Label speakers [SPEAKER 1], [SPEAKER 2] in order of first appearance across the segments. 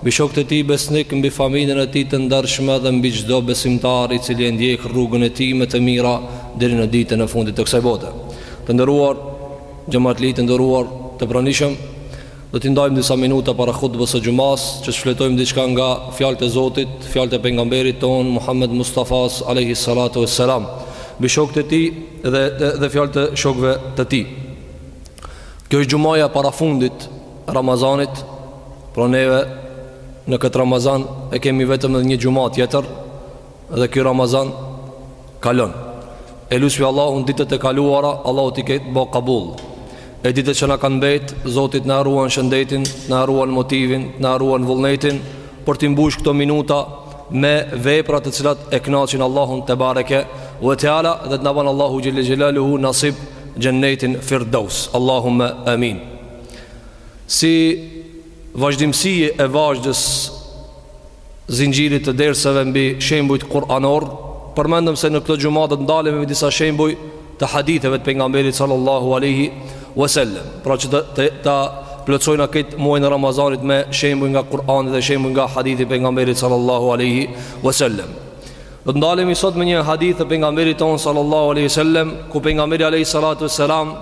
[SPEAKER 1] Mbi shokët e tij besnikë, mbi familjen e tij të ndershme dhe mbi çdo besimtar i cili e ndjek rrugën e tij me të mira deri në ditën e fundit të kësaj bote. Të nderuar xhematli të nderuar të pranishëm, do t'i ndajmë disa minuta para hutbës së xhumasë që të shfletojmë diçka nga fjalët e Zotit, fjalët e pejgamberit tonë Muhammed Mustafas alejhi salatu ves selam, mbi shokët e tij dhe dhe fjalët e shokëve të tij. Kjo është xhumaja parafundit Ramazanit, pra neve në këtë Ramazan e kemi vetëm edhe një xhuma tjetër dhe ky Ramazan kalon. E lusim Allahun ditët e kaluara, Allahu t'i ketë bë kabul. E ditët që na kanë mbet, Zoti të na e ruan shëndetin, të na e ruan motivin, të na e ruan vullnetin për t'i mbush këto minuta me vepra të cilat e kënaqin Allahun tebareke ve teala dhe të na bën Allahu xhelle xhelaluhu nasib xhennetin firdaus. Allahumma amin. Si vazhdimësi e vazhdës zinxhirit të derseve mbi shembujt kuranor, përmendëm se në këto xhuma do të ndalemi me disa shembuj të haditheve të pejgamberit sallallahu alaihi wasallam. Pra që ta plotësojna këtë muajn e Ramazanit me shembuj nga Kur'ani dhe shembuj nga hadithi i pejgamberit sallallahu alaihi wasallam. Do të ndalemi sot me një hadith të pejgamberit tonë sallallahu alaihi wasallam, ku pejgamberi alaihi salatu wasalam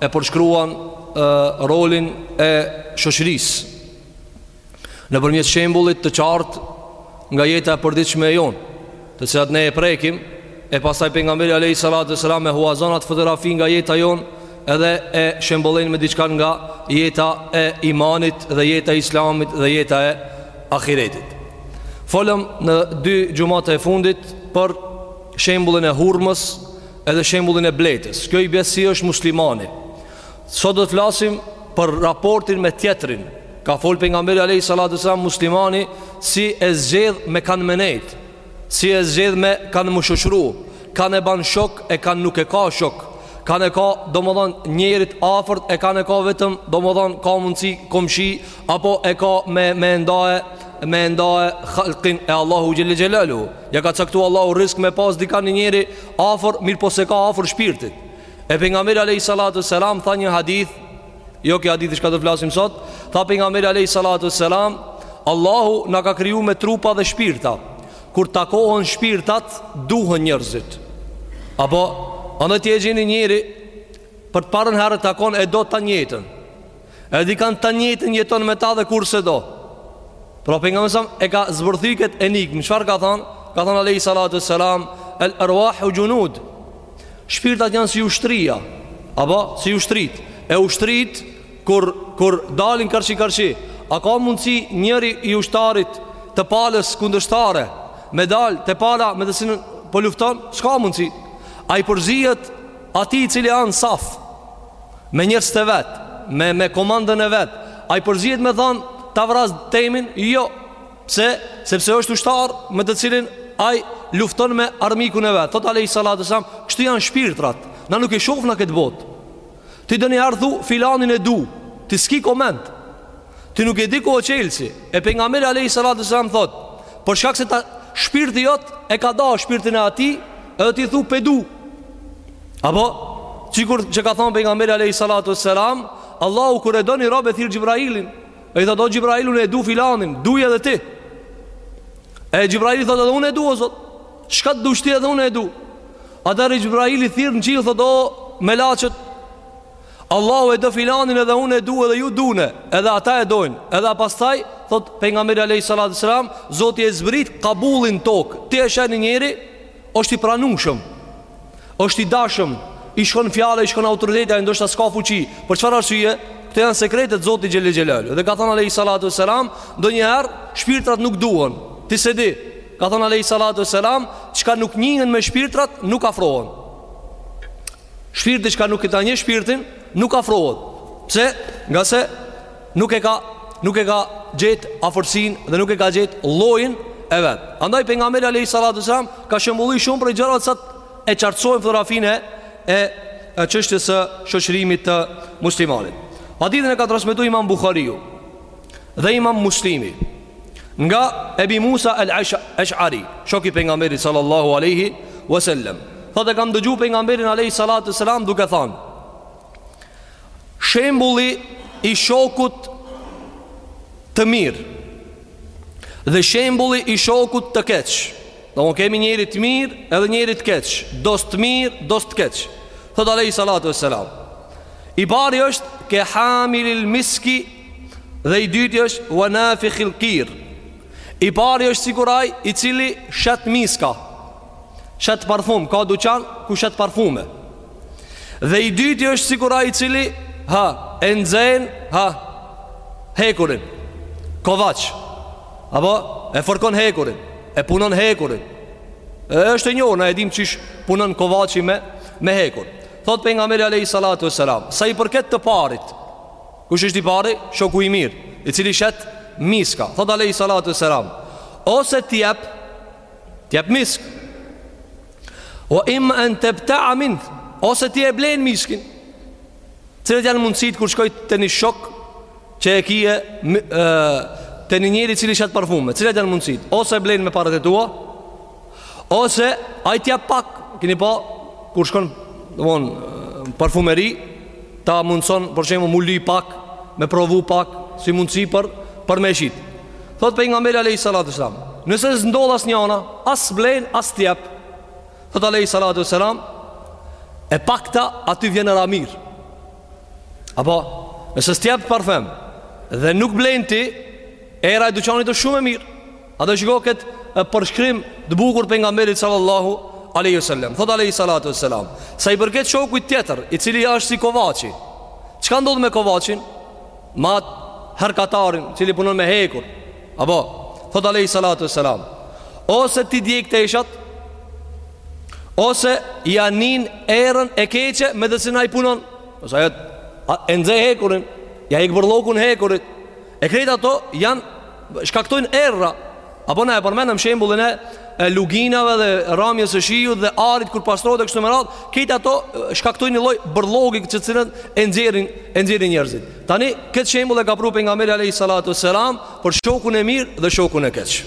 [SPEAKER 1] e përshkruan rolin e shoqërisë nëpërmjet shembullit të qartë nga jeta e përditshme e jonë, të cilat ne e prekim, e pastaj pejgamberi alayhi salatu wasalam e huazon atë fotografi nga jeta jonë edhe e shembullen me diçka nga jeta e imanit dhe jeta e islamit dhe jeta e ahiretit. Folëm në dy xhumatë e fundit për shembullin e hurmës Edhe shembullin e bletës. Kjo i bie se si është muslimani. Sot do të flasim për raportin me tjetrin. Ka fol pejgamberi alayhi salatu wasalam muslimani si e zgjedh me kan me nejt, si e zgjedh me kan m'u shoqëru, kan e ban shok e kan nuk e ka shok. Kan e ka domethënë njeri t'afërt e kan e ka vetëm domethënë ka mundsi komshi apo e ka me me ndaje me ndaje hallkin e Allahu xhelle xhelaluhu. Ia ka caktu Allahu risk me pas dikan njeri Afër, mirëpo s'e ka afër shpirtit. E pejgamberi alayhi salatu selam tha një hadith, jo ky hadithi që do flasim sot, tha pejgamberi alayhi salatu selam, Allahu na ka kriju me trupa dhe shpirta. Kur takohen shpirtat, duhen njerëzit. Apo andaj ti e gjen një njeri për të parën herë e takon e do të njëjtën. E di kanë të njëjtën jeton me ta dhe kur se do. Pra pejgamberi a.s. e ka zbërthy këtë enigmë. Çfarë ka thonë? Ka thonë alejhi salatu selam, el erwahu xhunud. Shpirtat janë si ushtria, apo si ushtrit. E ushtrit, kur, kur dalin karshi karshi, a ka mundësi njëri ushtar i të palës kundërshtare, me dalë te pala me të cilën po lufton? S'ka mundësi. Ai përzihet, ai i cili âsht në saf. Me njerëz të vet, me me komandën e vet. Ai përzihet me thanë ta vras temin? Jo. Pse? Sepse është ushtar me të cilin ai lufton me armikun e vet. Thot alejhi salatu selam, kështu janë shpirtrat. Na nuk e shohim këtë botë. Ti donjëher thu filanin e du. Ti s'ki koment. Ti nuk e di ku o çelsi. E pejgamberi alejhi salatu selam thot, për shkak se ta shpirti jot e ka dasht shpirtin e atij, edhe ti thu p'e du. Apo, sikur që ka thonë pejgamberi alejhi Salatu Selam Allahu kur e do një rob e thirr Xhibrailin E i thotë o Xhibrail unë e du filanin Duje edhe ti E Xhibraili thotë edhe unë e du o zot Çka të dush ti edhe unë e du Atëher Xhibraili thirr në qiell thotë o melaqet Allahu e do filanin edhe unë e du edhe ju dune Edhe ata e dojnë Edhe pastaj thotë pejgamberi alejhi Salatu Selam Zoti e zbrit kabulin n'tokë Ti e sheh një njeri Është i pranueshëm. Është i dashëm, i shkon fjala, i shkon autoriteti, ai ndoshta s'ka fuqi. Për çfarë arsye? Këto janë sekretet Zoti xhelel xhelal. Dhe ka thonë alejhi salatu selam, ndonjëherë shpirtrat nuk duhen. Ti s'e di. Ka thonë alejhi salatu selam, çka nuk njihen me shpirtrat nuk afrohen. Shpirti çka nuk e do një shpirtin, nuk afrohet. Pse? Ngase nuk e ka nuk e ka gjet afërsinë dhe nuk e ka gjet llojin e vet. Andaj pejgamberi alayhi salatu sallam ka shembullu shumë prej gjërave sa ta qartësojë fotografinë e e çështjes së shoqërimit të muslimanit. Hadithin e ka transmetu Imam Buhariu dhe Imam Muslimi. Nga Ebi Musa el Eshari, shok i pejgamberit sallallahu alaihi wasallam, thotë e kam dëgju pejgamberin alaihi salatu selam duke thanë: Shembulli i shokut të mirë dhe shembulli i shokut të keq. Domethënë kemi njeri të mirë edhe njeri të keq, dost të mirë, dost të keq. Thotë alaihi salatu selam. I pari është ke hamilil miski Dhe i dyti është wa nafikhil kir I pari është sikur ai i cili shet miska Shet parfum, ka duqan ku shet parfume Dhe i dyti është sikur ai i cili Ha, e nxen, ha Hekurin Kovaç Apo, e farkon hekurin E punon hekurin E është e njohur, na e dim qysh punon kovaçi me, me hekur Thot pejgamberi a.s. Sa i përket të parit Kush është i pari? Shoku i mirë, i cili shet miska. Thot alejhi salatu ue selam, ose t'jep, t'jep misk. ue imma en tebtaa minhu, ose ti e blen miskin. Cilat janë mundësit kur shkon te një shok që e kije te një njeri i cili shet parfume. Cilat janë mundësit? Ose e blen me paret e tua, Ose ai t'jep pak, keni pa kur shkon, domthon n'parfumeri ta mundson për shembull m'u ly pak, me provu pak, si mundsi për për me shit. Thot pejgamberi alayhi salatu sallam, nëse s'ndodh as njana, as blen, as t'jep. Thot alayhi salatu sallam, e pakta aty vjen era mir. Apo, nëse s't'jep parfem dhe nuk blen ti, era e dyqanit është shumë e mirë. Hajde shiko kët përshkrim të bukur të pejgamberit sallallahu alaihi wasallam. Thot alaihi salatu wassalam, sa i përket shokut tjetër, i cili është si kovaçi. Çka ndodh me kovaçin? Me at hekurtarin, i cili punon me hekur. Apo, thot alaihi salatu wassalam, ose t'i djeg teshat, ose ja nin erën e keqe medemek ai punon. Ose ai e nxe hekurin, ja hek bërllokun hekurit. E krejt ato janë shkaktojnë erëra. Apo na e përmendëm shembullin e luginave dhe ramjes së shiut dhe arit kur pastrohet kështu me radh, krejt ato shkaktojnë një lloj bërllogi të cilin e nxjerrin e nxjerrin njerëzit. Tani kët shembull e ka pru pejgamberi alayhi salatu selam për shokun e mirë dhe shokun e keq.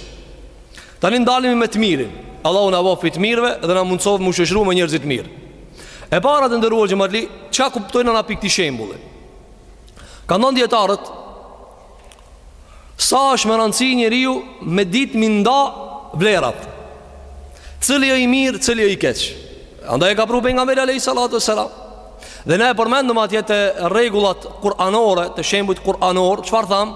[SPEAKER 1] Tani ndalemi me të mirin. Allahu na baftë t'mirëve dhe na mundsoftë m'u shoqëru me njerëz të mirë. E para të nderuar xhematli, çka kuptojm na prej ktij shembulli. Kanë thanë dijetarët Sa është me rëndësi njeriu me ditë m'i nda vlerat Cili o i mirë, cili o i keq Andaj e ka pru pejgamberi alejhi salatu selam Dhe ne e përmendëm atje te rregullat kuranore Te shembujt kuranor Çfarë thamë?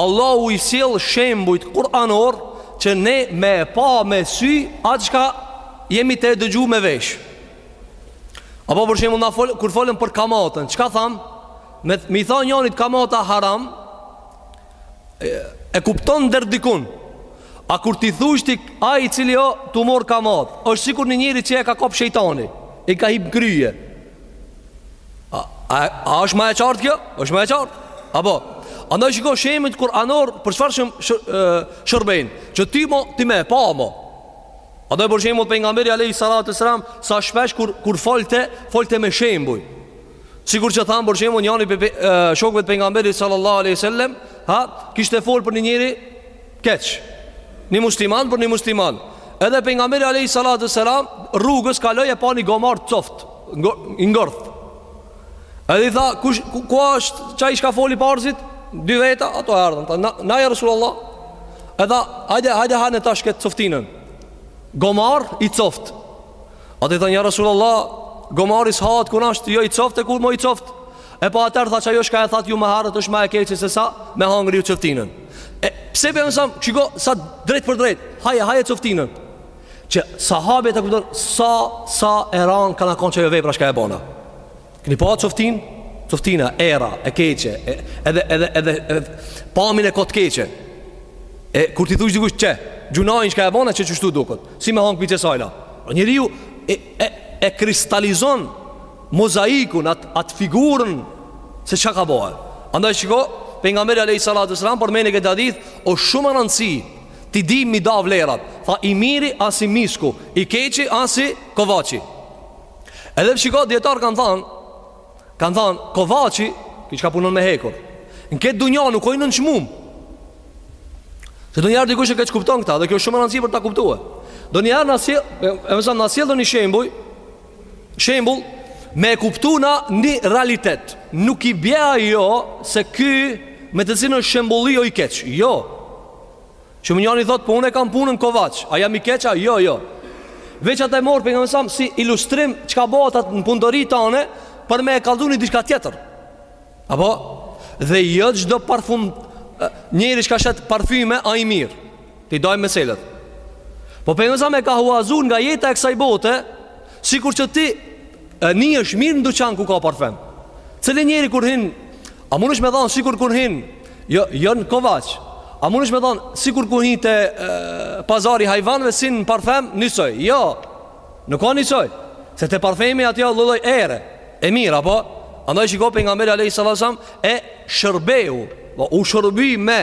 [SPEAKER 1] Allahu i sjell shembujt kuranor Që ne me e pa me sy Atë çka jemi tu dëgju me vesh Apo për shembull na fol kur folëm për kamatën, çka tham? Me me i than njonit kamata haram. E, e kupton ndër dikun. A kur t'i thush ti ai i cili o tu mor kamat, është sikur një njeri që e ka kop shejtani, i ka hip n'krye. A, a, a është më e qartë kjo? Është më e qartë. Apo andaj shiko shembujt kuranor për çfarë shërbejnë, që ti mo ti më pa mo. Andaj për shembull pejgamberi alayhi salatu selam sa shpesh kur kur folte, folte me shembuj. Sikur që thamë për shembull njëri pe shokëve të pejgamberit sallallahu alaihi wasallam, ha, kishte fol për një njeri keq. Një musliman për një musliman. Edhe pejgamberi alayhi salatu selam rrugës kaloi e pa një gomar të coftë, t'ngordht. Edhe i tha, kush, ku, ku është qaj shka foli parzit? Dy veta, ato erdhën. Tha, na, ja Resulallah. E tha, hajde, hajde hane tash këtë coftinën. Gomar i coft. Ato i thanë, ja Resulallah, gomari s'hahet, kur është, jo i coft e kur mo i coft. E po atër, tha, qajo shka e thatë ju më herët, është ma e keqë se sa, me hangër ju coftinën. E, pse pejgamberi alejhi selam, shiko, sa drejt për drejt, haje, haje coftinën. Që sahabët ta kuptojnë sa sa e ran ka kon qajo vepra shka e bonë. Keni pa coftinë, coftina era e keqe, e, edhe edhe edhe ed, pamjen e ka t'keqe. E kur ti thotë dikush qe, gjynahin shka e bone qe qështu duket. Si me hangër pi qësajna. O njeriu e e, e kristalizon mozaikun at at figurën se çka ka bo. Andaj shiko, pejgamberi alejhi salatu selam përmen në këtë hadith o shumë rëndësi Ti di mi da vlerat Tha i miri asi misku I keqi asi kovaçi Edhe shiko dijetarët kanë than Kanë than kovaçi Ky çka punon me hekur Në këtë dunja nuk o i nënçmum Se donjëherë dikush e keqkupton këta Dhe kjo shumë rëndësi për ta kuptue Donjëherë na sjell alejhi selam na sjell donjë shembuj Shembull Me kuptu na një realitet Nuk i bjen ajo Se ky me të cilin shembulli o i keq Jo Se mun njani thot, po unë e kam punën kovaç, a jam i keq a? Jo, jo. Veç atë e mor pejgamberi alejhi selam si ilustrim çka bohet atje në puntori të tana për me e kallxu një diçka tjetër. Apo? Dhe jo çdo parfum, njeri çka shet parfume, o i mirë. T'i dajmë meselet. Po pejgamberi alejhi selam e ka huazu nga jeta e kësaj bote, sikur që ti e, nihesh mirë në duqan ku ka parfem. Cili njeri kur hin A mundesh me thanë sikur kur hin, jo jo në kovaç. A mundesh me thanë sikur kur hin te pazari i hajvanëve si në parfem, nisoj. Jo. Nuk ka nisoj. Se te parfemi atje o lloj-lloj ere. E mirë apo? Andaj shiko pejgamberi alejhi selam e shërbeu, po u shërbi me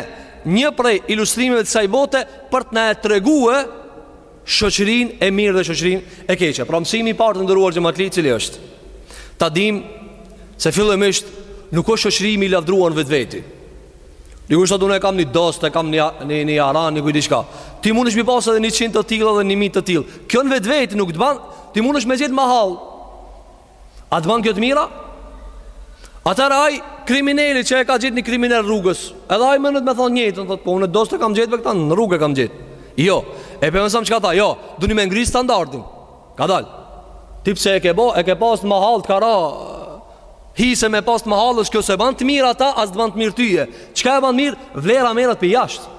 [SPEAKER 1] një prej ilustrimeve të kësaj bote për të na treguar shoqërinë e mirë dhe shoqërinë e keqe. Pra mësimi i parë të ndëruar xhematli cili është ta dim se fillimisht nuk është shoqërimi i lavdruar në vetveti. Dikush thot unë kam një dost, e kam një një një jaran, një kujt diçka. Ti mundesh mi pas edhe 100 të tillë dhe 1000 të tillë. Kjo në vetveti nuk të ban, ti mundesh me gjet mahall. A të ban kjo të mirë a? Atër aj krimineli që e ka gjetë një kriminel rrugës Edhe aj munet me thonë njëjtën Thotë po unë dost e kam gjetë për këta në rrugë e kam gjetë Jo, e pejgamberi alejhi selam çka tha Jo, duni me ngri standardin Kadalë Ti pse e ke bo, e ke pasë në mahallë të ka ra hise me pasë në mahallë kjo s'e ban të mirë ata As të ban të mirë tyje Çka e ban mirë? Vlera merret prej jashtë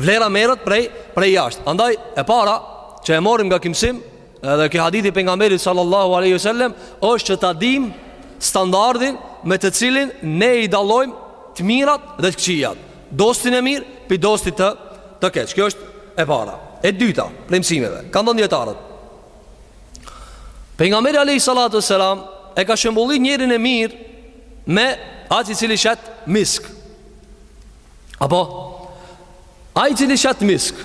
[SPEAKER 1] Vlera merret prej, prej jashtë Andaj e para që e marrim nga ky mësim Edhe kjo hadithi i pejgamberit sallallahu alaihi wasallam është që ta dimë standardin me të cilin ne i dallojmë të mirat dhe të këqijat. Dostin e mirë, pi dostit të të keq. Kjo është e para. E dyta, prej mësimeve, kanë thënë dijetarët. Pejgamberi alaihi salatu wasalam e ka shembullu njerin e mirë me atë i cili shet misk. Apo Ai i cili shet misk,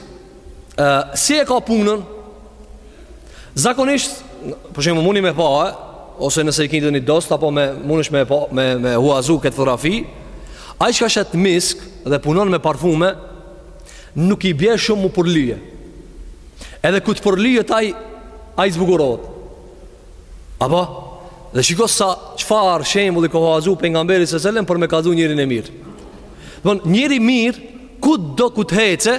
[SPEAKER 1] ë si e ka punën? Zakonisht, për shembull, muni me pa, e, ose nëse i keni një dost apo me mundesh me, me me huazu këtë fotografi, ai çka shet misk dhe punon me parfume, nuk i bie shumë me u përlye. Edhe kur të përlyhet ai ai zbukurohet. Apo? Dhe shiko se çfarë shembulli ka huazu pejgamberi alaihi selam për me kazu njerin e mirë. Bon, njeri i mirë, kudo ku të hece,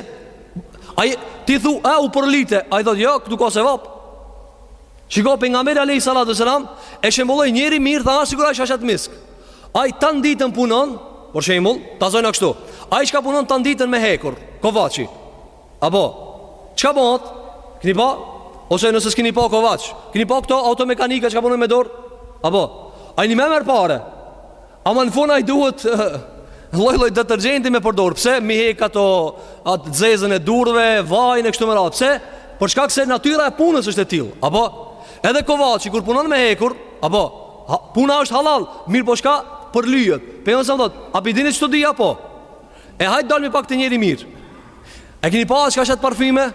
[SPEAKER 1] ai, ti thu, e u përlite, ai thot, jo, këtu ka sevap. Shiko pejgamberi alaihi salatu selam, e shembulloi njerin e mirë, tha, asht sikur ai çka shet misk. Ai tanë ditën punon, për shembull, ta zojna kështu, ai çka punon tanë ditën me hekur, kovaçi. Apo, çka bëhet? Kini pa? Ose nëse s'kini pa kovaç, kini pa këta automekanikat çka punojnë me dorë? Apo, ai nime merr pare, ama në fund ai i duhet lloj-lloj detergjenti me përdorë. Pse, me i hek ato atë zezën e durve, vajin e kështu me radhë? Pse? Për shkak se natyra e punës është e tillë. Apo, edhe kovaçi kur punon me hekur, apo, puna është hallall, mirëpo çka, përlyhet. Për jënë se më thotë, a po e dini që të di, apo? E hajt dalmi pak te njeri mirë E kini pa çka shet parfime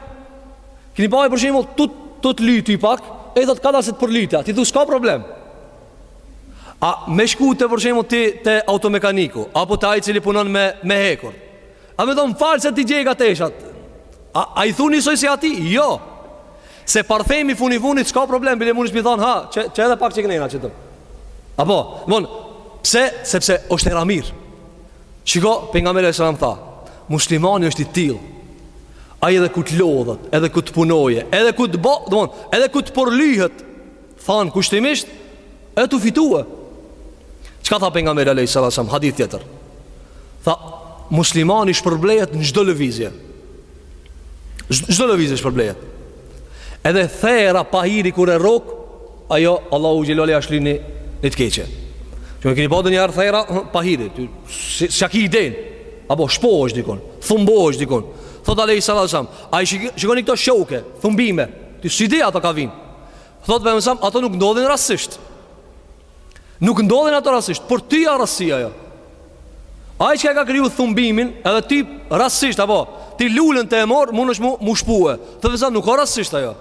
[SPEAKER 1] Kini pa e për shembull të të lytë ty pak E i thot kadalë se të përlyta Ti thu s'ka problem A me shku për shembull ti te automekaniku Apo te ai i cili punon me, me hekur A me thonë falë se t'i gjega teshat A, a i thu njësoj si atij? Jo Se parfemi fundi fundit s'ka problem Bile mundesh me i thonë ha qit, qit edhe pak qit kënena qit Apo, domthon, pse? Sepse është era mirë Shiko, pejgamberi alejhi selam tha Muslimani është i tillë Ai edhe kur të lodhet Edhe kur të punoje Edhe kur të bo, domthon, Edhe kur të përlyhet Thanë kushtimisht Është tu fitue Çka tha pejgamberi alejhi salatu selam Hadith tjetër Tha muslimani shpërblehet në çdo lëvizje Çdo lëvizje shpërblehet. Edhe therra pahiri kur e rrok, ajo Allahu xhelali ia shlin ni të keqe. Kjo e keni pa ndonjëherë therra pahiri, ti s'ja ki iden. Apo shpohesh dikun, thumbohesh dikun. Thot alajhi salatu wasallam, ai shikoni këto shoke, thumbime. Ti s'i di ato ka vijn. Thot alajhi selam, ato nuk ndodhin rastësisht. Nuk ndodhin ato rastsisht, por ty rastsia jo. Ai çka e ka kriju thumbimin, edhe ti rastsisht apo ti lulen tu e marr, mundesh m'u, m'u shpue. Thot vlla s'a, nuk ka rastsisht ajo.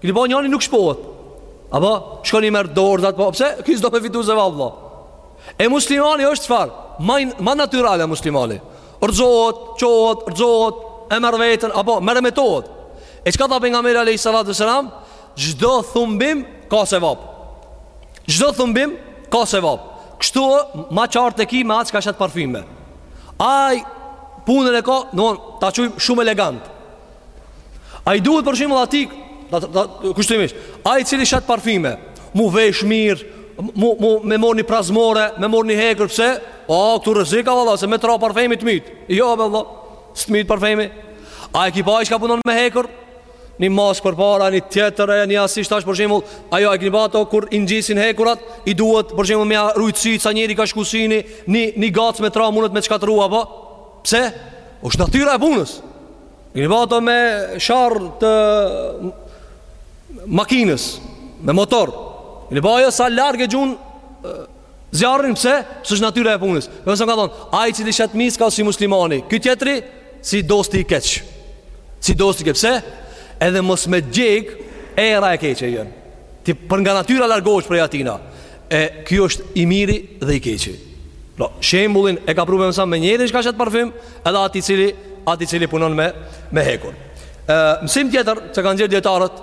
[SPEAKER 1] Ki pa njani nuk shpohet. Apo shkon i merr dorzat po pse? Ky s'do me fitu sevap vlla. E muslimani është çfarë? Ma natyral e muslimani. Rrzohet, çohet, rrzohet, e merr veten apo merr e metohet. E çka tha pejgamberi alayhi salatu selam? Çdo thumbim ka sevap. Çdo thumbim ka sevap. Kështu ë, ma qartë e ki me atë çka shet parfime. Ai punën e ka, në vend, ta qujmë shumë elegant. Ai duhet për shembull aty, kushtimisht, ai cili shet parfime, m'u vesh mirë, m'u, m'u, me mor një prazmore, me mor një hekër, pse? O, këtu rrezik a, vlla, se me t'ra parfemi të myt. Jo, vlla, s'të myt parfemi. A e ki pa ai çka punon me hekër? Një maskë përpara, një tjetër një asi, tash për shembull Ajo e kini pa ato, kur i nxejn hekurat I duhet për shembull me i rujt sytë se njeri kur shkon sa ni Një, një gacë me t'ra mundet me t'shkatrru apo Pse? Oshtë natyra e punës Keni pa ato me sharrë të Makinës Me motor Keni pa ajo sa larg e gjun Zjarrin pse? Se osht natyra e punës. Domethonë ka thonë, ai i cili shet misk a si muslimani, ky tjetri si dosti i keq. Si dosti i keq. Pse? Edhe mos me djeg era e keqe vjen. Ti për nga natyra largohesh prej atina. E ky është i miri dhe i keqi. Pra, shembullin e ka pru alejhi selam me njerin çka shet parfym, edhe atë i cili atë i cili punon me me hekur. Ë, mësim tjetër që kanë nxjerrë dijetarët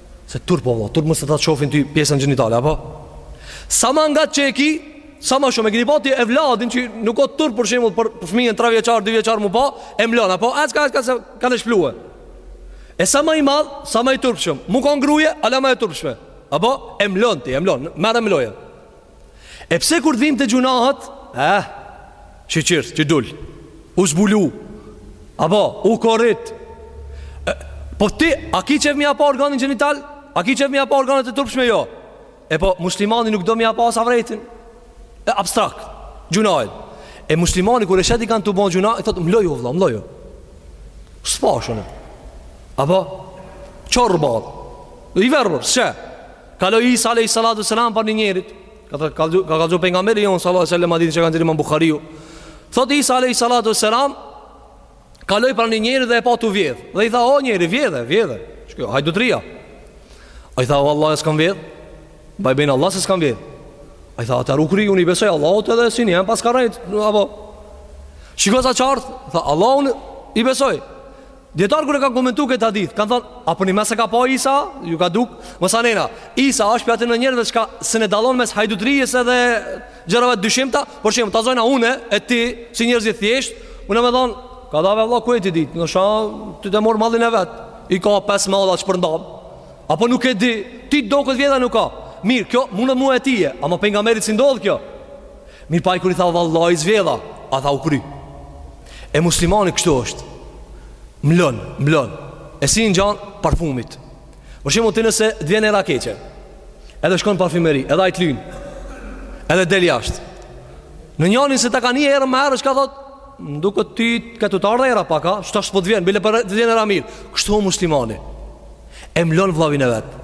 [SPEAKER 1] Se turp po vlla, turp me ta shofin ty pjesën gjenitale, apo? Sa ma nga që e ki, sa ma shumë, e këni pa ti evladin që nuk o turp për shembull për, për fëmijën 3 vjeçar, 2 vjeçar m'u pa, e mlon, apo? E s'ka, e s'ka, se ka me u shplue. E sa ma i madh, sa ma i turpshëm, m'u kon gruja, hala ma e turpshme, apo? E mlon ti, e mlon, merre mloje. E pse kur vim te gjunahat Eh, shyqyr, që dul U zbulu Apo, u korit Po ti, a ki qef me ia pa organin gjenital? A ki qef me ia pa organet e turpshme jo? E po, muslimani nuk do me ia pa as avretin abstrakt, gjunahin E muslimani kur e sheh dikon tu bo gjunah E thotë, mloju, vlla, mloju S'pash unë Apo, qorr u ba I verbër, së që? Kaloi Isa alayhi salatu selam prej një njerit. Ka thënë ka ka kallzu pejgamberi jon sallallahu alaihi wasallam hadithin që ka dhënë Buhariu. Thot Isa alayhi salatu selam kaloi prej një njerit dhe e pa tu vjedh. Dhe i tha o njeri vjedhe, vjedhe. Çka hajdutria? Ai tha vallahi s'kam vjedh. Baj be n'Allah se s'kam vjedh. Ai tha atëher kry unë i besoj Allahut edhe synin e paskam rrejt. Apo Shiko sa qartë, tha Allahut i besoj. Dijetarët kur e kanë komentuar këtë hadith, kanë thënë, a po njimend se ka pa Isa, ju ka duk, me sa ana. Isa është prej atyne njerëzve që s'e dallon mes hajdutërisë edhe gjërave të dyshimta, për shembull ta zojna unë e ti si njerëz t'thjesht, unë me thon, kadale vëlla ku e ti ditë, nashta e ka marr mallin e vet, i ka pesë malla që përndam. Apo nuk e di, ti, do ket vjedh a nuk ka. Mirë, kjo mund t'na mua e ty, ama pejgamberit s'i ndodh kjo? Mirë po ai kur i tha vallaj s'vjedha A tha u kry E muslimani kështu është Mlon, mlon E si i ngjan parfumit Për shembull ti nëse t'vjen era keqe Edhe shkon parfumeri Edhe ai t'lyn Edhe del jashtë Njani nëse ta ka ni erën më herët Çka thot M'duket ty ke tu t'ardh era pak a S'tash s'po t'vjen Bile po t'vjen era mirë Kështu muslimani E mlon vllavin e vetë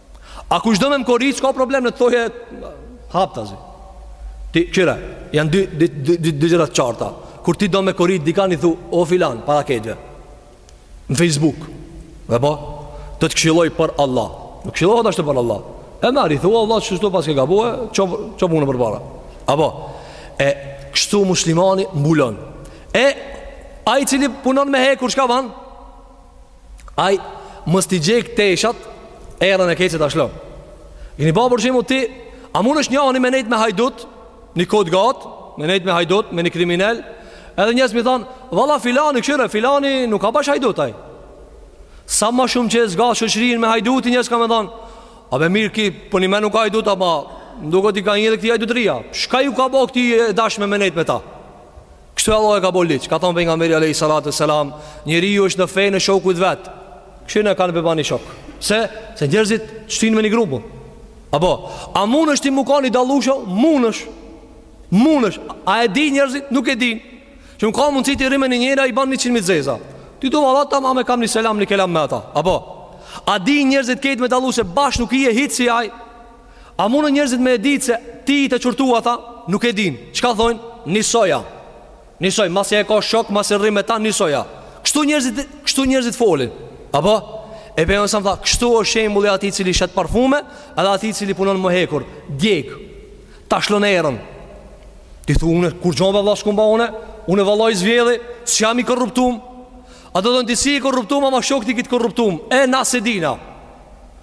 [SPEAKER 1] A kush do me më korit, s'ka problem në t'i thoje haptazi. Ti kqyre, janë dy gjëra t'qarta. Kur ti do me korit dikan, i thu, o filan, para krejtve. Në Facebook. Dhe po do t'të këshiloj për Allah. Nuk këshillohet ashtu për Allah. E merr i thu, vlla, qështu pashë ke gabu, e qeto punë për para. A po, e kështu muslimani mbulon. E, ai i cili punon me hekur çka ban? Ai mos t'i djeg teshat erën e keqe ta lshon. Gjithashtu për shembull ti, a munesh ti njani me nejt me hajdut, një kohë t'gat, me nejt me hajdut, me një kriminel, edhe njerëz me thon, valla filani kqyre, filani nuk o bash hajdut ai. Sa më shumë që e zgat shoqërinë me hajdutin, njerëz kanë me thon, a be mirë ki, po njimend nuk o hajdut ama do t'i ka hi edhe këtij hajdutria. Çka ju ka bë këtij e dashme me nejt me ta? Kështu Allah e ka bo ligj Ka thonë pejgamberi alejhi salatu ve selam Njeriu është në fenë e shokut të vet Kqyrni kan pe bani shok Se, se njerëzit t'shtinë me një grup Apo, a munesh ti mu kan i dallushëm Munesh Munesh A e dinë njerëzit, nuk e dinë Që ka mundësi ti rri me një njeri ai i ban një qin mi t'zeza Ti thu valla unë tamam e kam një selam një kelam me ata Apo, a dinë njerëzit ketë me dallu se bash nuk je hiç si aj A mundën njerëzit me e ditë se ti je tu qortu ata? Nuk e din. Çka thojnë? Ni soj a. Ni soj, masi e ka shok, masi rri me ta, ni soj a. Kështu njerëzit, kështu njerëzit folin. Apo? E për ata tha, kështu o shembulli atij cili shetë parfume, edhe atij cili punon me hekur. T'djeg, ta lshon erën. Ti thu, une, kurrgjo more vlla s'kom ba une, une vallaj s'vjedhi, s'jam i korruptum. Ani de ti s'je i korruptum, ama shokt i ki të korruptum. E, na s'e dina.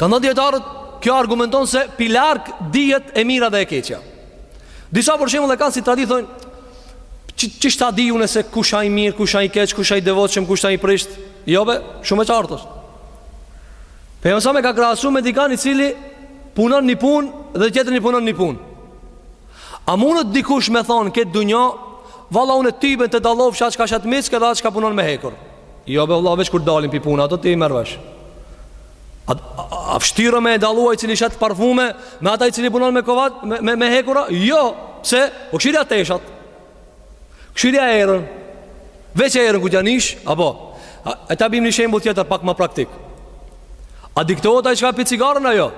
[SPEAKER 1] Kanë thënë dijetarët, kjo argumenton se pi larg dihet e mira dhe e keqja. Disa për shembull e kanë si traditë thonë, çish ta di unë se kush a i mirë, kush a i keq, kush a i devotshëm, kush a i prisht. Jo be, shumë e qartë është. Pejgamberi ka krahasu me dikan i cili punon një punë dhe tjetri një punon një punë. A mundet dikush me thonë këtë dunja, valla unë e tybe të dallof ata çka shet misk dhe ata çka punon me hekur. Jo be vëlla veç kur dalin pi puna ato ti i merr vesh. A, a, a fshtirë me e dallu ai cili shet parfume me ata i cili punon me kovaç, me, me, me hekura? Jo, pse, po këshirja teshat, këshirja erën, veç e erën ku t'ja nish, apo, a, e ta bim një shembull tjetër pak ma praktik. A diktohet ai çka pi cigarën a jo?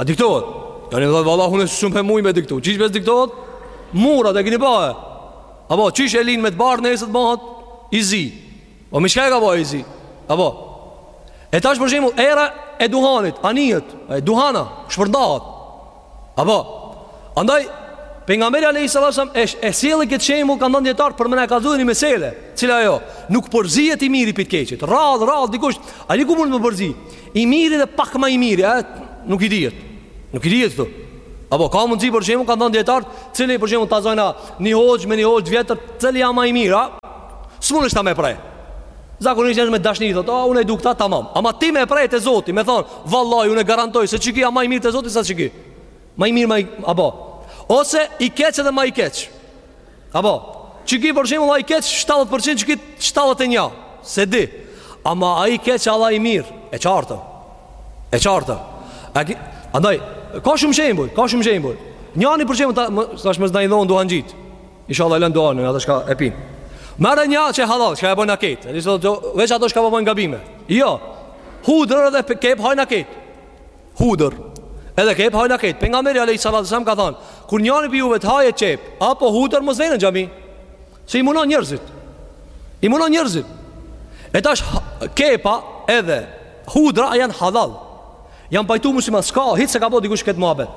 [SPEAKER 1] A diktohet? Ja njani thotë valla unë shumë po muj me diktu Qish be s'diktohet? Murat e kini bëhe Apo, qish e linë me të bardhë nesër bëhet i zi O po, mi shka e ka bëhe i zi Apo E tash për shembull era e duhanit A nihet E duhana Shpërndahet Apo Andaj Pejgamberi alejhi salatu selam E, e sjell këtë shembull Kanë thonë dijetarët për me na e kallxu edhe një mesele Cila ajo Nuk përzihet i miri pi të keqit Rrallë, rrallë, dikush A diku mund me u përzi I miri dhe pak më i miri, a nuk i dihet. Nuk i dihet këtu. Apo ka mundësi për shembull kanë thënë dijetarët, cili për shembull ta zojna një hoxh me një hoxh tjetër, cili a më i mirë, s'munesh ti me pre. Zakonisht njani me dashni thotë, "Ah, unë e du këta tamam." Ama ti me e pre te Zoti, me thon, "Vallahi unë garantoj se çiki a më i mirë te Zoti sa çiki." Më i mirë më apo ose i keq edhe më i keq. Apo, çiki për shembull a i keq 70% çiki 71 S'e di Ama a i keq a i mirë E qartë E qartë A ki Andaj Ka shumë shembull Ka shumë shembull Njani për shembull ta, më, Tash mos na idhnohen duhanxhit Inshallah e lënë duhanin ata shka e pin Marre nja që e hallall Shka e bojnë a ketë Veç ato shka po bojnë gabime Jo Hudrë dhe kep hajnë a ketë Hudër Edhe kep hajna kep Pejgamberi alejhi salatu selam ka than Kur njani pi juve të hajë qep Apo hudër mos vjen në xhami Se i munon njerëzit I munon njerëzit E tash kepa edhe Hudra a janë hallall Janë pajtu musliman S'ka hiç s'e ka bo dikush këtë muabet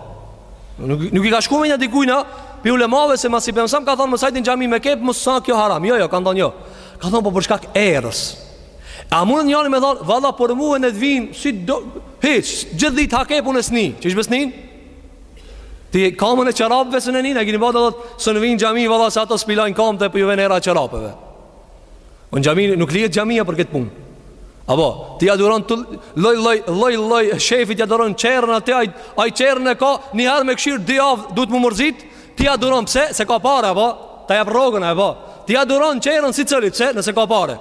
[SPEAKER 1] nuk, nuk i ka shku menja dikujna Pi ulemave se masi Pejgamberi ka than Mos hajde në xhami me kep Mos a kjo haram Jo jo kanë than jo Ka than po për shkak erës A mundet njani me than Valla për muhe në dvin Si do Hiç, gjithë ditë ha kep unë e s'ni, çish be s'nin? Ti kamën e çorapëve s'e nin, e njani be thot s'vin në xhami valla se ato s'pi lajn kamët e po ju vjen era çorapëve. On xhami nuk lihet xhamia për këtë punë. Apo, ti ja duron të lloj lloj lloj lloj shefit ja duron çerrën atë ai ai çerrën e ka një herë me këshir dy javë duhet me u mërzit, ti ja duron pse se ka para apo ta jap rrogën apo. Ti ja duron çerrën si çeli pse nëse ka para.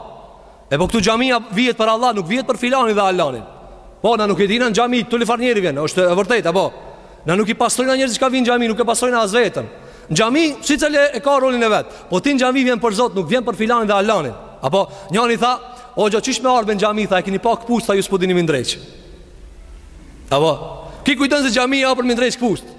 [SPEAKER 1] E po këtu xhamia vihet për Allah, nuk vihet për filanin dhe alanin. Po na nuk e dina në xhami, turlifar njeri vjen, është e vërtetë apo? Na nuk i pastrojna njerëzit që vijnë në xhami, nuk e pastrojna as veten. Në xhami, secili e ka rolin e vet. Po ti në xhami vjen për Zot, nuk vjen për filanin dhe alanin. Apo njëri tha, o hoxhë qysh me ardh në xhami, tha e keni pa këpucë, tha ju s'po dini mi ndreq. Apo, ky kujton se xhamia o për mi ndreq këpucë.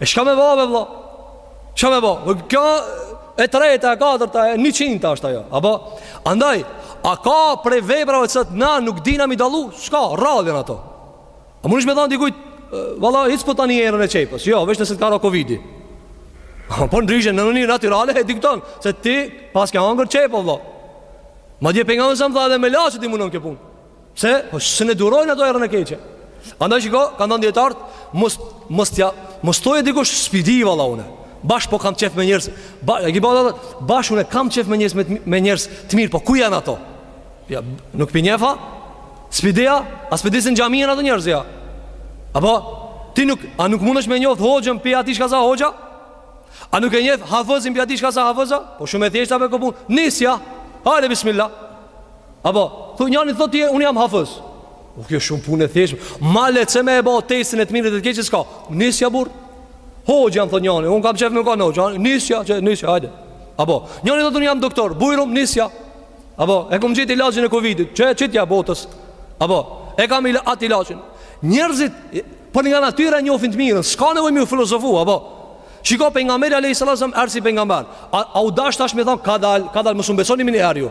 [SPEAKER 1] E shka me ba be vlla Shka me ba Kjo e treta e katërta e njëqindta asht ajo Apo Andaj A ka prej veprave që na nuk dina mi dallu Shka radhjen ato A munesh me i thanë dikujt Valla hiç s'po ta ni erën e qepës Jo veç nëse të ka ra covid Apo ndryshe në mënyrë naturale e dikton Se ti paske hangër qepë vlla Madje pejgamberi alejhi selam tha edhe melaqet i mundon kjo punë Pse? Po s'un e durojnë atë erën e keqe. Andaj shiko, kanë thanë dijetarët, mos mos ja, mos thojë dikush s'pi di valla unë. Bash po kam qef me njerëz. Ba, e ke bëu bash unë kam qef me njerëz me, me njerëz të mirë, po ku janë ata? Ja, nuk pi njef a? S'pi di a, a spidisin xhamin ato njerëz ja. Apo ti nuk, a nuk mundesh me njoft hoxhën pi atij çka s'a hoxhë? A nuk e njef hafëzin pi atij çka s'a hafëz a? Po shumë e thjeshtë a kjo punë. Nisja. Hajde bismillah. Apo, thu njani thot ti unë jam hafëz. U kjo shumë punë e thjeshtë. Ma lehtë me e ba testin e të mirës dhe të keqes s'ka. Nisja burr. Hoxhë thot njani, unë kam qef me kanë hoxhë. Nisja, qe nisja, hajde. Apo, njani thot unë jam doktor, bujrum nisja. Apo, e kam gjetë ilaçin e Covidit, qe qitja botës. Apo, e kam ila atë ilaçin. Njerëzit për nga natyra njohin të mirën, s'ka nevojë me filozofu, apo. Shiko pejgamberi alayhis salam erdhi pejgamber. A, a u dash tash me thonë kadal, kadal mos më besoni menjëherë ju.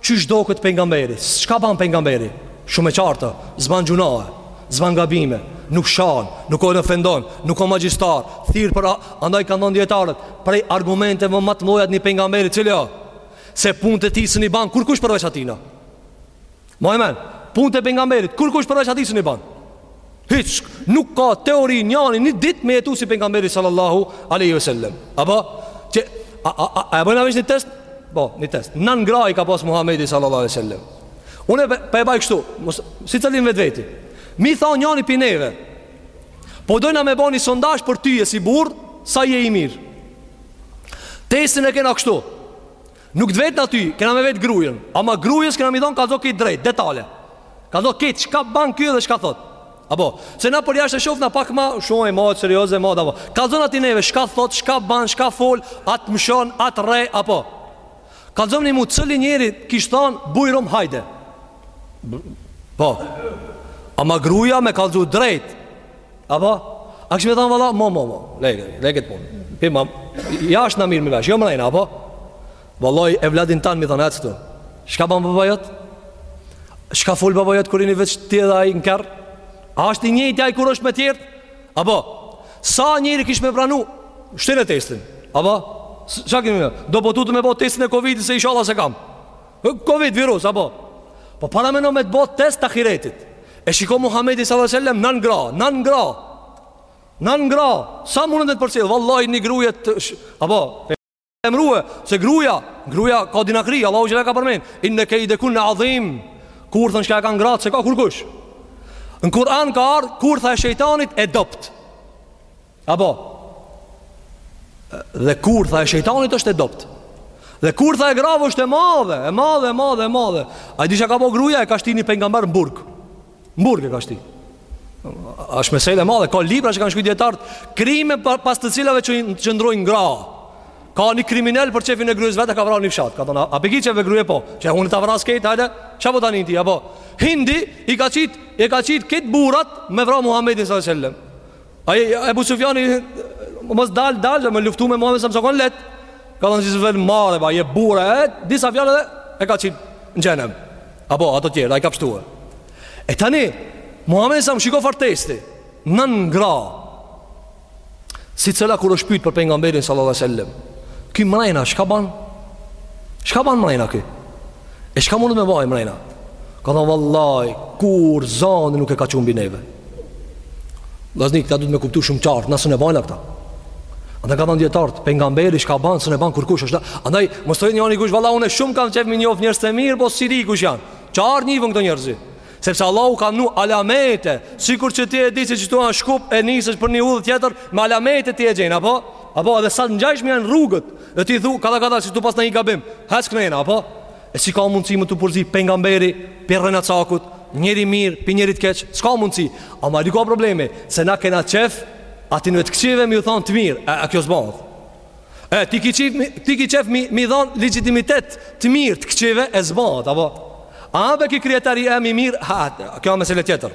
[SPEAKER 1] Qysh doket pejgamberi, çka ban pejgamberi, shumë e qartë, s'ban gjunahe, s'ban gabime, nuk shan, nuk o ofendon, nuk o magjistar, thirr për andaj kanë thënë dijetarët, prej argumenteve më të mëdha të një pejgamberi, cili o, se punët e tij s'un i ban kurkush përveç atijna. Maje men, punët e pejgamberit kurkush përveç atij s'un i ban. Hiç, nuk ka teori njani një dit me jetu si pengamberi sallallahu aleyhi sallem. Apo, që, a, a, a, a e bëjna veç një test? Po, një test. Nan gra i ka pas Muhammedi sallallahu aleyhi sallem. Unë e pe e baj kështu, si të linë vetveti. Mi tha njani pi neve, po dojna me bo një sondazh për tye si burrë, sa je i mirë. Testin e kena kështu. Nuk të vetna ty, kena me vetë grujen Ama grujes kena mi thonë kallzo krejt drejt, detale Kallzo krejt, çka ban kjo dhe çka thot Apo, se na përjashtë e shofna pak ma Shumë e madhe, serioze e madhe, apo Kallzona ti neve, shka thot, shka ban, shka fol A të mëshon, a të rreh, apo Kallzoni mu cili njeri kish thonë Bujrum hajde Po Ama gruja me kallzu drejt Apo, a kështë me thamë valla, mo, mo, mo, lege, lege të punë. Pi ma, ja është mirë merre vesh, jo mrejna, apo? Vallaj, evladin tanë mi thonë, e qetu. Çka ban baba jot? Çka fol baba jot kur jeni veç ti edhe ai në kerr? A është i njëjti ai kur është me tjert? Apo, sa njëri kishë me pranu? Shtin e testin, apo? Qa kemi me? Do po tutet me bo testin e Covid-i se inshallah s'e kam. Covid virus apo? Po paramendo me t'u bo test të ahiretit. E shiko Muhamedi sallallahu alaihi wasallam nan gra, nan gra. Nan gra, sa mundet të përcjell, vallahi një gruje të apo emroje se gruja, gruja ka dinakri, Allahu xhel e ka përmend. Inna kayda kunna azim. Kurthën çka e kanë gratë, s'e ka kurkush. Në Kur'an ka ardhur kurtha e shejtanit e dobt. Apo Dhe kurtha e shejtanit është e dobt Dhe kurtha e grave është e madhe E madhe, e madhe, e madhe A i di çka ka bo gruja e ka shti një pengamber në burg Në burg e ka shti A është mesel e madhe Ka libra që kanë shkuj dijetarët Krime pas të cilave që qëndrojnë gra Ka një kriminel për qefin e grujës vetë Ka vra një fshat Ka thonë, a po e ki qefin e grujes po Që unë të vras krejt, hajde Qa po ta një ti, apo Hindi i ka qit, i ka qit këta burrat Me vra Muhammedin s.a.s. Ai Ebu Sufjani mos dal, dal me luftu me Muhamedin s.a.s. ka kon let. Ka thënë s'i vjen marre pa je burrë e disa fjalë dhe e ka çit në xhenem. Apo ata tjerë ai ka pshtu. E tani Muhamedi s.a.s. shiko çfarë testi. Nan gra. Secila kur është pyet për pejgamberin sallallahu alajhi wasallam. Ky mrejna çka ban? Çka ban mrejna ky? E çka mundet me ba mrejna Ka thonë vallaj Kurrë zanin nuk e ka çu mbi neve Vllazni këta duhet me kuptu shumë qartë Na s'e bajna këta Andaj ka thonë dijetarët Pengamberi çka ban S'un e ban kurkush është Andaj mos t'thojë njani kush Valla unë shumë kam qef m'i njoftë njerëz të mirë Po s'i di kush janë Qartë njihen këta njerëzit Sepse Allahu ka vnu alamete, sikur që ti e di se qetu asht Shkupi e nisësh për një udhë tjetër, me alamete ti e gjen apo? Apo edhe sa t'ngjashme janë rrugët. Dhe ti thu, kadal kadal si t'u pas ndonjë gabim. Hiç kena apo? E si ka mundësi me t'u përzi pengamberi prej rrenacakut, njeri i mirë, prej njerit të keqë, s'ka mundësi. Ama di ku problemi, se na kena qef, atyne të këqive me ju thonë të mirë, e, e kjo s'ban. E, ti ki, qif, ti ki qef mi, me i dhonë legitimitet të mirët të këqive e s'bon, apo? A be ki krijtari e më i mirë, ha, kjo a mesele tjetër.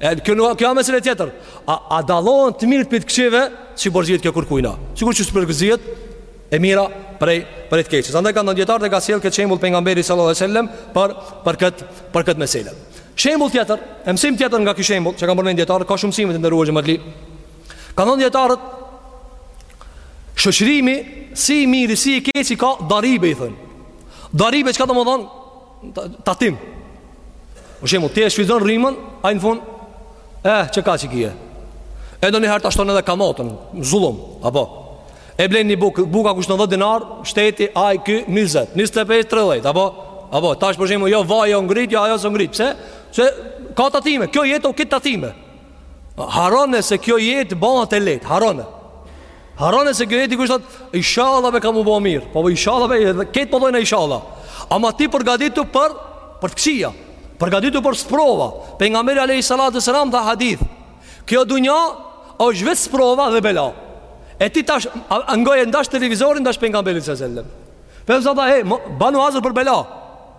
[SPEAKER 1] E, kjo, nuk, kjo a mesele tjetër. A, a dallohen të mirët prej të këqive, si borxhi kjo kërkujna. Sikur që s'përzihet, e mira prej, prej të keqës. Andaj kanë dijetarët dhe ka sjellë këtë shembul pengamberi sallallahu alai sallam për, për këtë, për këtë mesele. Shembul tjetër, e mësim tjetër nga ky shembull, që ka përmend dijetarët, ka mësimi në rrugjë më të li. Kanë thonë dijetarët shoqnimi si i miri, si i keqi ka daribe i thënë Daribe çka domethonë Tatim Për shembull, ti e shfrytëzon rrimën Ai në fund Eh, qe kaq i ke E donjëherë ta shton edhe kamatën Zullum, apo E blen një bukë, buka kushton dhet dinar Shteti, ai qe, 20, 25, 30 Apo, apo, tash për shembull Jo vaji u ngrit, jo ajo osht ngrit Pse, se ka tatime, kjo jetë ka këto tatime Harrone se kjo jetë bahet e lehtë, harrone. Harrone se kjo jetë kush thot, inshallah be ka m'u bo mirë. Po inshallah be edhe këtë po thonë inshallah. Ama ti përgatitu për për të kqia. Përgatitu për sprova. Pejgamberi alayhi salatu selam tha hadith. Kjo dunja është veç sprova dhe bela. E ti tash ngoje ndash televizorin ndash pejgamberin sallallahu alaihi wasallam. Për ata e banu hazër për bela.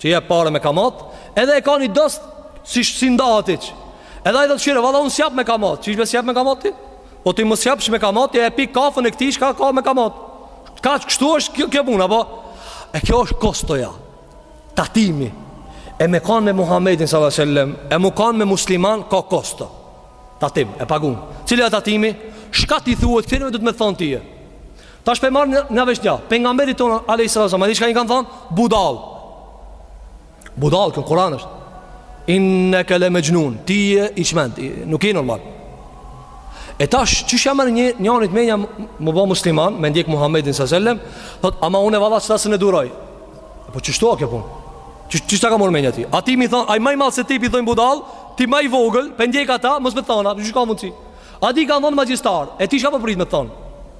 [SPEAKER 1] Që jep pare me kamat, edhe e ka një dost si si veti. Edhe ai thotë shiqe, valla un s'jap me kamat. Qysh be s'jap me kamat ti? Po ti mos japsh me kamat, e pi kafën e këtij çka ka me kamat. Ha kështu është kjo, kjo puna, po. E kjo është kostoja. Tatimi e me kanë me Muhammedin sallallahu alaihi wasallam, e m'u kanë me musliman ka kosto. Tatim e pagun. Cili është tatimi? Çka t'i thuhet atij do të thonë ty? Tash pe marrë na vesh një Pejgamberit tonë alejhi selam A di çka i kanë thonë? Budall Budall, në Kuran është Inneke le mexhnun Ti je i çmend Nuk je normal E tash, qysh ja merr një Njerit menja m'u bo musliman Me ndjek Muhammedin së sellem Thot, ama une valla qeta s'un e duroj Po qeshtu a kjo pun Qysh ta ka marrë menja ty Atij me i thonë, ai ma i madh se ti p'i thonë budall Ti ma i vogël, pe ndjek ata Mos me t'thonë, a çka mund si Atij i kanë thonë magjistar E ti çka po pret me t'thonë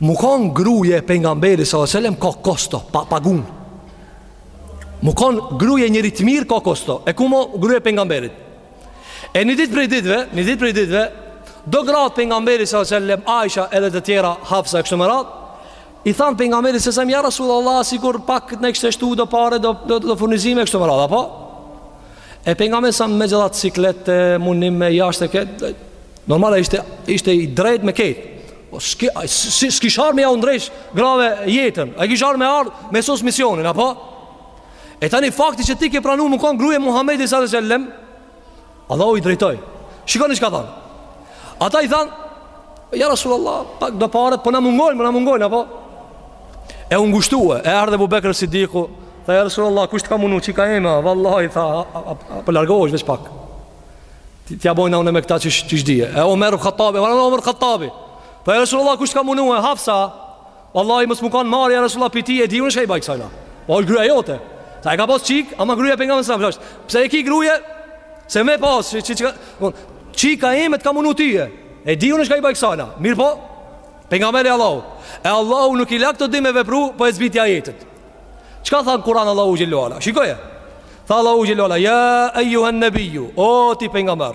[SPEAKER 1] M'u kanë gruja e pejgamberit sallallahu alejhi ve sellem ka kosto, pa, pagunë M'u kanë gruja e njerit mirë ka kosto E ku mo gruja e pejgamberit E një ditë prej ditëve, një ditë prej ditëve Do gra të pejgamberit sallallahu alejhi ve sellem Aisha edhe të tjera Hafsa e kështu me radhë I thanë pejgamberit salallahu alejhi selam ja Rasulullah sikur pak na kishte shtu do pare do do, do furnizime kështu me radhë apo? E pejgamberi salallahu alejhi selam me gjith ato siklete mundime ja shti këtë normale ishte ishte i drejt me krejt. Po s'ki s'ki s'kish ardh me jau ndreq grave jetën. Ai kish ardh me ardh me sos misionin apo? E tani fakti që ti ke pranu m'u kon gruja e Muhamedit sallallahu alaihi wasallam Allahu i drejtoi Shikoni çka thonë Ata i thanë Ja Rasul Allah Pak do pare Po na mungojnë Po na mungojnë Apo E u ngushtue E erdh Ebu Bekër Sidiku Tha ja Rasul Allah Kush t'ka munu Çika eme Valla i tha Po largohesh veç pak Ti t'ja bojna une me këta qysh di E Omer Hattabi Valla Omer Hattabi Tha ja Rasul Allah Kush t'ka munu E Hafsa Wallahi mos me kanë marre ja Resulullah pi teje e di unë çka i baj kësajna. Po osht gruaja jote. Se e ka pas çikë, ama gruaja pejgamberit sa flash. Pse e ki gruaja? Se me pas çi çi çka. Çika ime të ka mundu tyje. E di unë çka i baj kësajna. Mirëpo. Pejgamberi Allahu. E Allahu nuk i la këta dy me vepru, po e zbriti ajetet. Çka tha në Kur'an Allahu xhelalu ala? Shikoje. Tha Allahu xhelalu ala, ya ayyuhan nabiyyu, o ti pejgamber.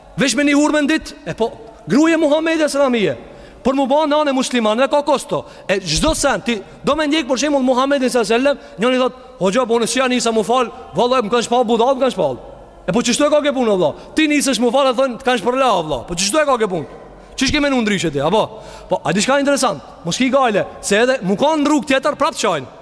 [SPEAKER 1] Veç me ni hurme në dit E po Gruja e Muhammedit alejhi selam je Për mu ba nanë e muslimanëve ka kosto E çdo sen ti Do me ndjek për shemull Muhammedin alejhi selam Njëni thot Hoxha po si ja nisa mu fal Valla e më kanë shpall budallë Më kanë shpall E po qështu e ka kjo punë valla Ti nisësh mu fal E thonë të kanë shpërla valla Po qështu e ka kjo punë Qysh ke menu ndryshe ti Apo Po a di çka interesant Mos ki gajle Se edhe me kanë rrugë tjetër Prap qajnë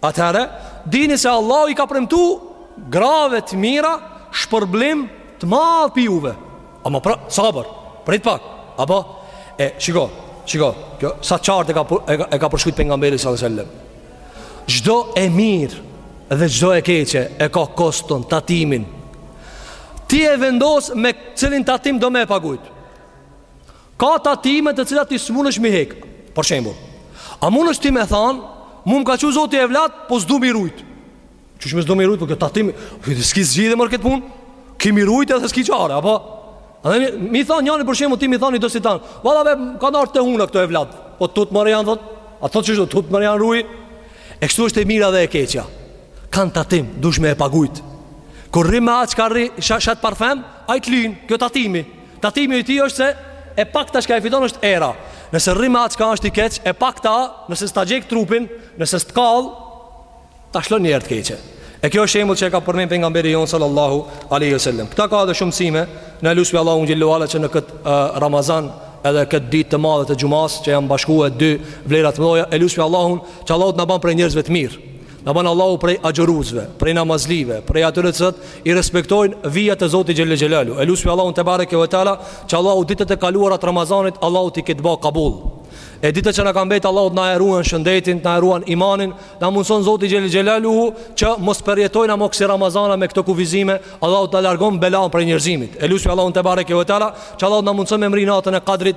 [SPEAKER 1] Atëherë, dini se Allahu i ka premtu grave të mira shpërblim të madh pi juve. Ama pra, sabër, prit pak. Apo, e, shiko, shiko, kjo, sa qartë e ka, e ka, e ka përshkrujt pejgamberi sallallahu alaihi wasallam. Çdo e mirë dhe çdo e keqe e ka koston, tatimin. Ti e vendos me cilin tatim do me e pagujt. Ka tatime të cilat ti s'munësh mi hek Për shembull A munësh ti me than Mu më ka çu zoti evlat Po s'du mi rujt Qysh more s'du mi rujt Po kjo tatim S'ki zgjidhje more këtë punë Ki mi rujt edhe s'ki çare Apo A dhe mi than njani për shembull ti mi than i do si tan Valla be kanë ardh të huna këta evlat Po tut mërë janë thot A thot qysh do tut mërë janë rujt E kështu është e mira dhe e keqja Kanë tatim Dush me e pagujt Kur rrin me atë çka rri Shet parfem Ai t'len Kjo tatimi Tatimi i tij është se e pakta çka e fiton është era. Nëse rrin me atë çka është i keq, e pakta nëse s'ta djeg trupin, nëse s'të kall, ta lshon një erë të keqe. E kjo është shembull që e ka përmend pejgamberi jonë sallallahu alaihi wasallam. Këtu ka edhe shumë mësime, na e lusmi Allahun xhele ve ala që në kët uh, Ramazan edhe këtë ditë të madhe të xhumas që janë bashkue dy vlera të mdhaja, e lusmi Allahun që Allahu të na ban prej njerëzve të mirë. Na ban Allahu prej agjëruesve, prej namazlive, prej atyre të cilët i respektojnë vijat e Zotit Gjellë Gjellalu. E lusmi Allahun tebareke ve teala që Allahu ditët e kaluara të Ramazanit, Allahu t'i ketë ba kabul. E ditët që na kanë mbet Allahu t'na e ruan shëndetin, t'na e ruan imanin, na mundëson Zoti Xhele Xhelaluhu që mos përjetojna mo ksi Ramazana me këto kufizime, Allahu t'na largon belan prej njerëzimit. E lusmi Allahun tebareke ve teala që Allahu t'na mundëson me mrri natën e kadrit,